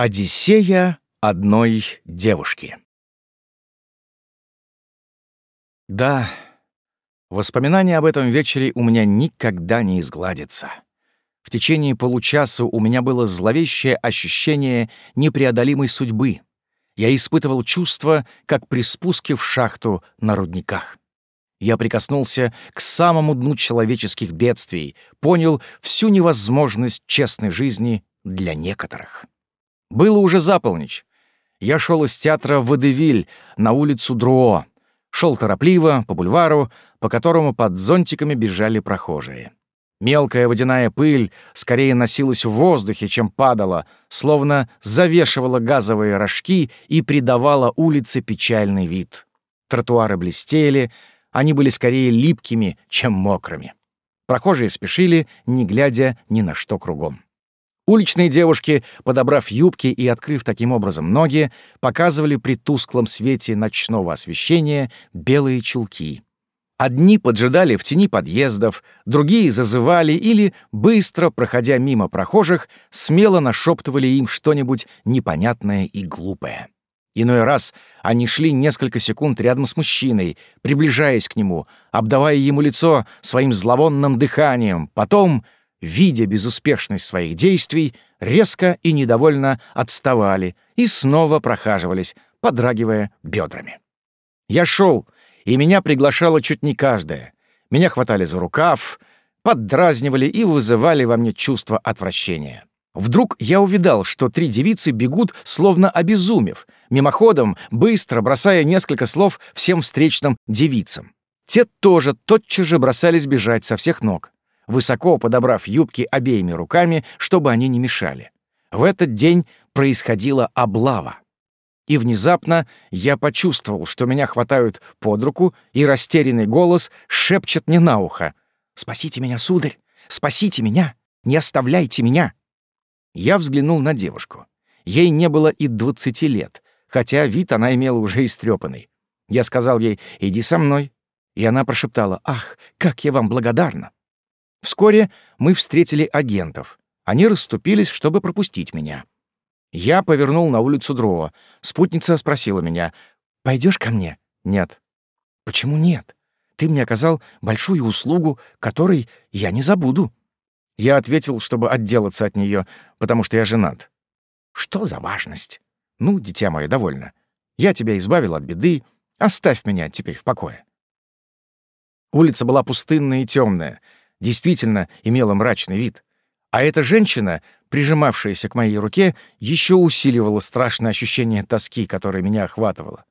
Одиссея одной девушки. Да, воспоминания об этом вечере у меня никогда не изгладятся. В течение получаса у меня было зловещее ощущение непреодолимой судьбы. Я испытывал чувство, как при спуске в шахту на рудниках. Я прикоснулся к самому дну человеческих бедствий, понял всю невозможность честной жизни для некоторых. Было уже за полночь. Я шел из театра в Водевиль на улицу Друо. Шел торопливо по бульвару, по которому под зонтиками бежали прохожие. Мелкая водяная пыль скорее носилась в воздухе, чем падала, словно завешивала газовые рожки и придавала улице печальный вид. Тротуары блестели, они были скорее липкими, чем мокрыми. Прохожие спешили, не глядя ни на что кругом. Уличные девушки, подобрав юбки и открыв таким образом ноги, показывали при тусклом свете ночного освещения белые чулки. Одни поджидали в тени подъездов, другие зазывали или, быстро проходя мимо прохожих, смело нашептывали им что-нибудь непонятное и глупое. Иной раз они шли несколько секунд рядом с мужчиной, приближаясь к нему, обдавая ему лицо своим зловонным дыханием, потом — видя безуспешность своих действий, резко и недовольно отставали и снова прохаживались, подрагивая бедрами. Я шел, и меня приглашало чуть не каждая. Меня хватали за рукав, поддразнивали и вызывали во мне чувство отвращения. Вдруг я увидал, что три девицы бегут, словно обезумев, мимоходом, быстро бросая несколько слов всем встречным девицам. Те тоже тотчас же бросались бежать со всех ног высоко подобрав юбки обеими руками, чтобы они не мешали. В этот день происходила облава. И внезапно я почувствовал, что меня хватают под руку, и растерянный голос шепчет мне на ухо. «Спасите меня, сударь! Спасите меня! Не оставляйте меня!» Я взглянул на девушку. Ей не было и двадцати лет, хотя вид она имела уже истрепанный. Я сказал ей «иди со мной», и она прошептала «ах, как я вам благодарна!» Вскоре мы встретили агентов. Они расступились, чтобы пропустить меня. Я повернул на улицу Дрова. Спутница спросила меня, «Пойдешь ко мне?» «Нет». «Почему нет? Ты мне оказал большую услугу, которой я не забуду». Я ответил, чтобы отделаться от нее, потому что я женат. «Что за важность?» «Ну, дитя мое, довольно. Я тебя избавил от беды. Оставь меня теперь в покое». Улица была пустынная и темная действительно имела мрачный вид. А эта женщина, прижимавшаяся к моей руке, еще усиливала страшное ощущение тоски, которое меня охватывало.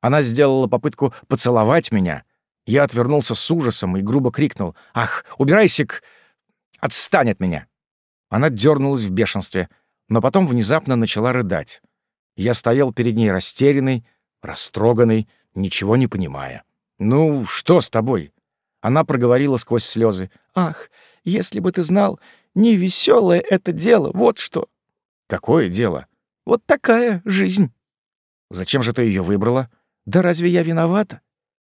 Она сделала попытку поцеловать меня. Я отвернулся с ужасом и грубо крикнул «Ах, убирайся к... Отстань от меня!» Она дернулась в бешенстве, но потом внезапно начала рыдать. Я стоял перед ней растерянный, растроганный, ничего не понимая. «Ну, что с тобой?» Она проговорила сквозь слезы. «Ах, если бы ты знал, невеселое это дело, вот что!» «Какое дело?» «Вот такая жизнь!» «Зачем же ты ее выбрала?» «Да разве я виновата?»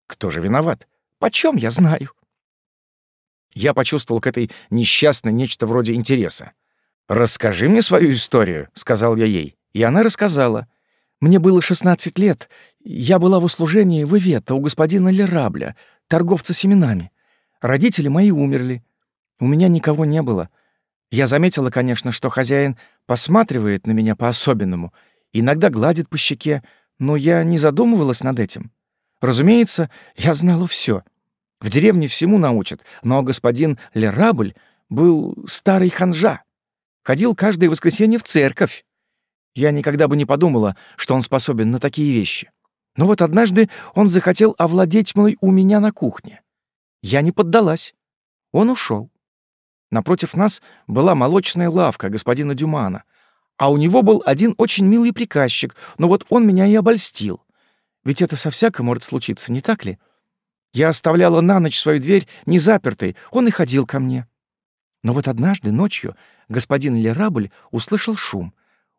«Кто же виноват?» «Почем я знаю?» Я почувствовал к этой несчастной нечто вроде интереса. «Расскажи мне свою историю», — сказал я ей. И она рассказала. «Мне было 16 лет. Я была в услужении в Ивета у господина Лерабля, торговца семенами. Родители мои умерли. У меня никого не было. Я заметила, конечно, что хозяин посматривает на меня по-особенному, иногда гладит по щеке, но я не задумывалась над этим. Разумеется, я знала все. В деревне всему научат, но господин Лерабль был старый ханжа. Ходил каждое воскресенье в церковь. Я никогда бы не подумала, что он способен на такие вещи. Но вот однажды он захотел овладеть мной у меня на кухне. Я не поддалась. Он ушел. Напротив нас была молочная лавка господина Дюмана, а у него был один очень милый приказчик, но вот он меня и обольстил. Ведь это со всяко может случиться, не так ли? Я оставляла на ночь свою дверь незапертой, он и ходил ко мне. Но вот однажды ночью господин Лерабль услышал шум.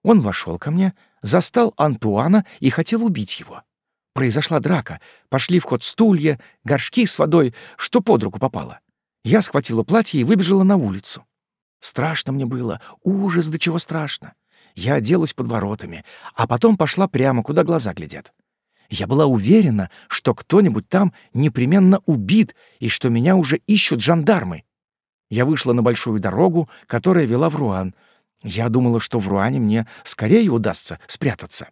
Он вошел ко мне, застал Антуана и хотел убить его. Произошла драка. Пошли в ход стулья, горшки с водой, что под руку попало. Я схватила платье и выбежала на улицу. Страшно мне было, ужас до чего страшно. я оделась под воротами, а потом пошла прямо, куда глаза глядят. Я была уверена, что кто-нибудь там непременно убит и что меня уже ищут жандармы. Я вышла на большую дорогу, которая вела в Руан. Я думала, что в Руане мне скорее удастся спрятаться.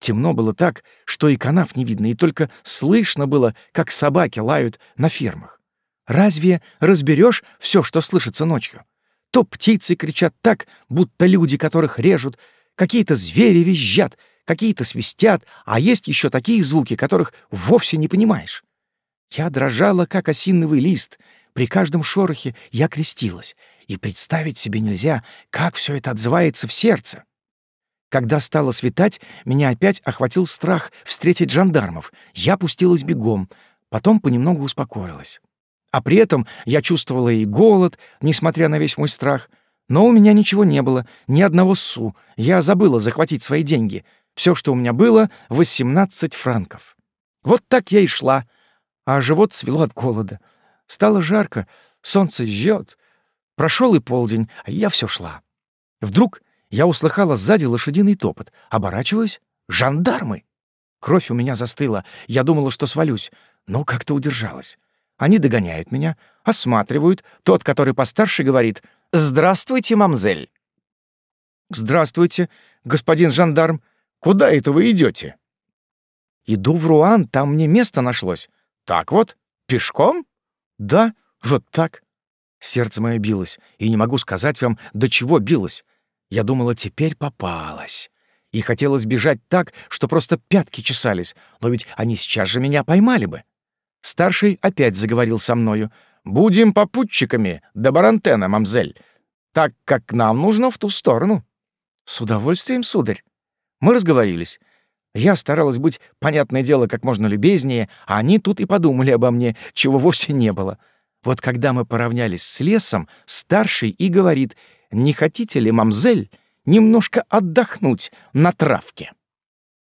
Темно было так, что и канав не видно, и только слышно было, как собаки лают на фермах. Разве разберешь все, что слышится ночью? То птицы кричат так, будто люди, которых режут, какие-то звери визжат, какие-то свистят, а есть еще такие звуки, которых вовсе не понимаешь. Я дрожала, как осиновый лист. При каждом шорохе я крестилась, и представить себе нельзя, как все это отзывается в сердце. Когда стало светать, меня опять охватил страх встретить жандармов. Я пустилась бегом, потом понемногу успокоилась. А при этом я чувствовала и голод, несмотря на весь мой страх. Но у меня ничего не было, ни одного су. Я забыла захватить свои деньги — все, что у меня было, — 18 франков. Вот так я и шла, а живот свело от голода. Стало жарко, солнце жжет. Прошел и полдень, а я все шла. Вдруг я услыхала сзади лошадиный топот. Оборачиваюсь — жандармы! Кровь у меня застыла, я думала, что свалюсь, но как-то удержалась. Они догоняют меня, осматривают. Тот, который постарше, говорит «Здравствуйте, мамзель». «Здравствуйте, господин жандарм. Куда это вы идете? Иду в Руан, там мне место нашлось. Так вот, пешком? Да, вот так. Сердце мое билось, и не могу сказать вам, до чего билось. Я думала, теперь попалась. И хотелось бежать так, что просто пятки чесались, но ведь они сейчас же меня поймали бы. Старший опять заговорил со мною. «Будем попутчиками до Барантена, мамзель, так как нам нужно в ту сторону». «С удовольствием, сударь». Мы разговорились. Я старалась быть, понятное дело, как можно любезнее, а они тут и подумали обо мне, чего вовсе не было. Вот когда мы поравнялись с лесом, старший и говорит, «Не хотите ли, мамзель, немножко отдохнуть на травке?»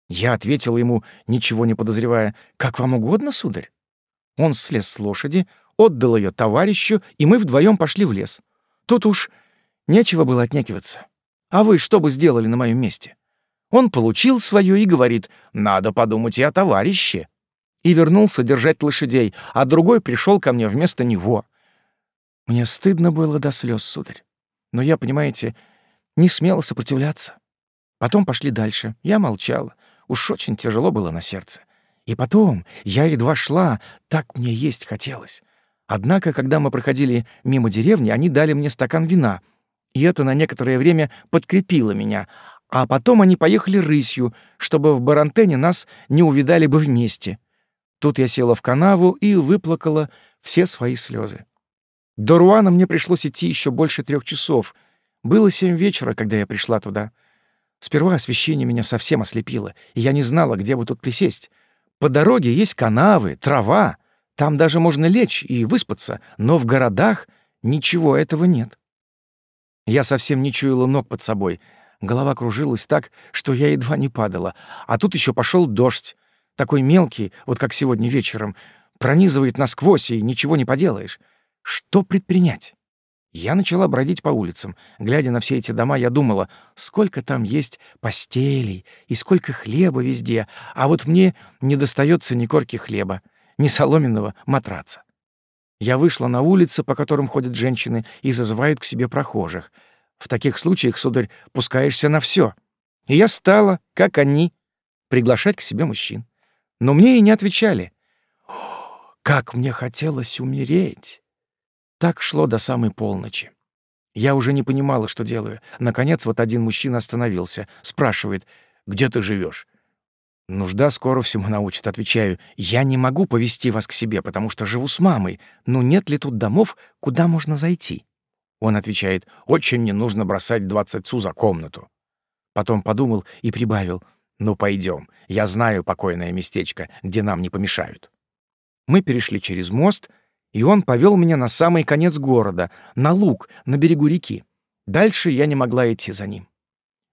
Я ответил ему, ничего не подозревая, «Как вам угодно, сударь». Он слез с лошади, отдал ее товарищу, и мы вдвоем пошли в лес. Тут уж нечего было отнекиваться. А вы что бы сделали на моем месте? Он получил свое и говорит «надо подумать и о товарище». И вернулся держать лошадей, а другой пришел ко мне вместо него. Мне стыдно было до слез, сударь. Но я, понимаете, не смела сопротивляться. Потом пошли дальше. Я молчала. Уж очень тяжело было на сердце. И потом я едва шла, так мне есть хотелось. Однако, когда мы проходили мимо деревни, они дали мне стакан вина, и это на некоторое время подкрепило меня, а потом они поехали рысью, чтобы в Барантене нас не увидали бы вместе. Тут я села в канаву и выплакала все свои слезы. До Руана мне пришлось идти еще больше трех часов. Было семь вечера, когда я пришла туда. Сперва освещение меня совсем ослепило, и я не знала, где бы тут присесть. По дороге есть канавы, трава, там даже можно лечь и выспаться, но в городах ничего этого нет. Я совсем не чуяла ног под собой — Голова кружилась так, что я едва не падала. А тут еще пошел дождь. Такой мелкий, вот как сегодня вечером. Пронизывает насквозь, и ничего не поделаешь. Что предпринять? Я начала бродить по улицам. Глядя на все эти дома, я думала, сколько там есть постелей и сколько хлеба везде, а вот мне не достается ни корки хлеба, ни соломенного матраца. Я вышла на улицы, по которым ходят женщины и зазывают к себе прохожих — в таких случаях, сударь, пускаешься на все. И я стала, как они, приглашать к себе мужчин. Но мне и не отвечали. Как мне хотелось умереть! Так шло до самой полночи. Я уже не понимала, что делаю. Наконец, вот один мужчина остановился, спрашивает, «Где ты живешь? «Нужда скоро всему научит», — отвечаю. «Я не могу повести вас к себе, потому что живу с мамой. Но нет ли тут домов, куда можно зайти?» Он отвечает, «Очень не нужно бросать двадцать су за комнату». Потом подумал и прибавил, «Ну, пойдем, я знаю покойное местечко, где нам не помешают». Мы перешли через мост, и он повел меня на самый конец города, на луг, на берегу реки. Дальше я не могла идти за ним.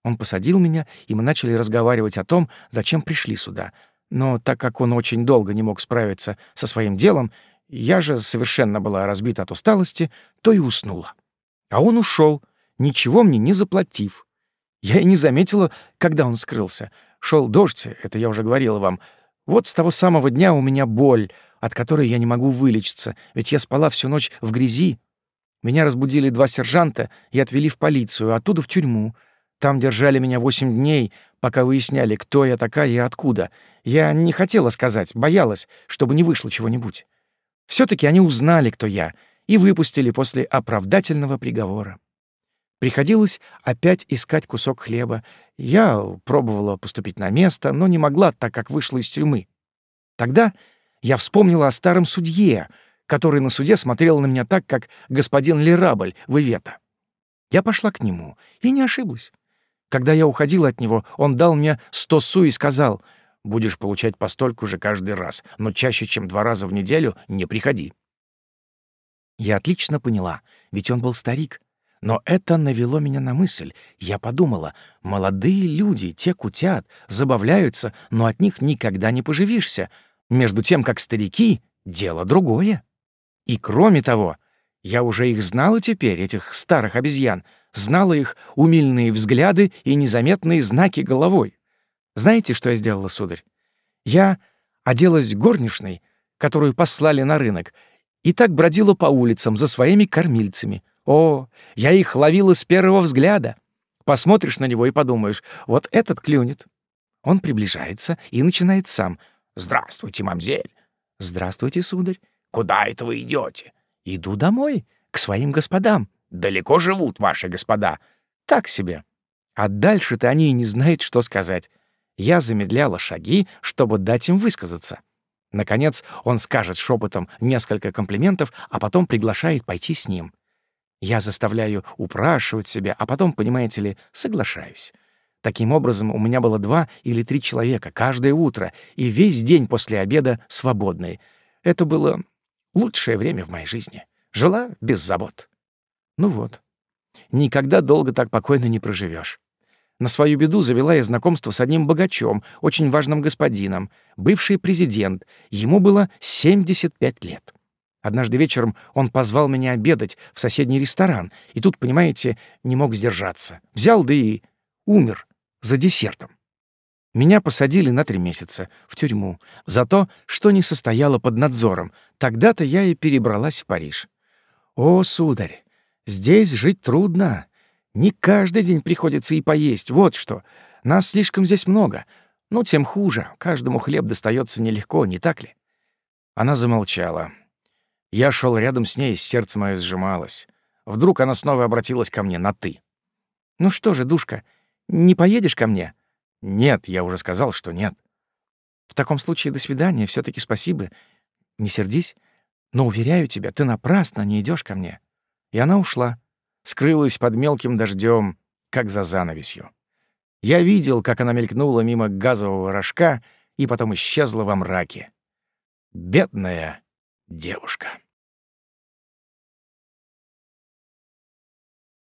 Он посадил меня, и мы начали разговаривать о том, зачем пришли сюда. Но так как он очень долго не мог справиться со своим делом, я же совершенно была разбита от усталости, то и уснула. А он ушел, ничего мне не заплатив. Я и не заметила, когда он скрылся. Шел дождь, это я уже говорила вам. Вот с того самого дня у меня боль, от которой я не могу вылечиться, ведь я спала всю ночь в грязи. Меня разбудили два сержанта и отвели в полицию, оттуда в тюрьму. Там держали меня восемь дней, пока выясняли, кто я такая и откуда. Я не хотела сказать, боялась, чтобы не вышло чего-нибудь. все таки они узнали, кто я, и выпустили после оправдательного приговора. Приходилось опять искать кусок хлеба. Я пробовала поступить на место, но не могла, так как вышла из тюрьмы. Тогда я вспомнила о старом судье, который на суде смотрел на меня так, как господин Лерабль в Ивета. Я пошла к нему и не ошиблась. Когда я уходила от него, он дал мне сто су и сказал, «Будешь получать постольку же каждый раз, но чаще, чем два раза в неделю, не приходи». Я отлично поняла, ведь он был старик. Но это навело меня на мысль. Я подумала, молодые люди, те кутят, забавляются, но от них никогда не поживишься. Между тем, как старики — дело другое. И кроме того, я уже их знала теперь, этих старых обезьян, знала их умильные взгляды и незаметные знаки головой. Знаете, что я сделала, сударь? Я оделась горничной, которую послали на рынок, и так бродила по улицам за своими кормильцами. О, я их ловила с первого взгляда. Посмотришь на него и подумаешь, вот этот клюнет. Он приближается и начинает сам. «Здравствуйте, мамзель!» «Здравствуйте, сударь!» «Куда это вы идете? «Иду домой, к своим господам». «Далеко живут ваши господа?» «Так себе». А дальше-то они и не знают, что сказать. Я замедляла шаги, чтобы дать им высказаться. Наконец, он скажет шепотом несколько комплиментов, а потом приглашает пойти с ним. Я заставляю упрашивать себя, а потом, понимаете ли, соглашаюсь. Таким образом, у меня было два или три человека каждое утро и весь день после обеда свободные. Это было лучшее время в моей жизни. Жила без забот. Ну вот. Никогда долго так покойно не проживешь. На свою беду завела я знакомство с одним богачом, очень важным господином, бывший президент. Ему было 75 лет. Однажды вечером он позвал меня обедать в соседний ресторан, и тут, понимаете, не мог сдержаться. Взял, да и умер за десертом. Меня посадили на три месяца в тюрьму за то, что не состояло под надзором. Тогда-то я и перебралась в Париж. О, сударь, здесь жить трудно. Не каждый день приходится и поесть. Вот что. Нас слишком здесь много. Ну, тем хуже. Каждому хлеб достается нелегко, не так ли? Она замолчала. Я шел рядом с ней, сердце мое сжималось. Вдруг она снова обратилась ко мне на «ты». «Ну что же, душка, не поедешь ко мне?» «Нет, я уже сказал, что нет». «В таком случае до свидания, все таки спасибо. Не сердись, но, уверяю тебя, ты напрасно не идешь ко мне». И она ушла, скрылась под мелким дождем, как за занавесью. Я видел, как она мелькнула мимо газового рожка и потом исчезла во мраке. Бедная девушка.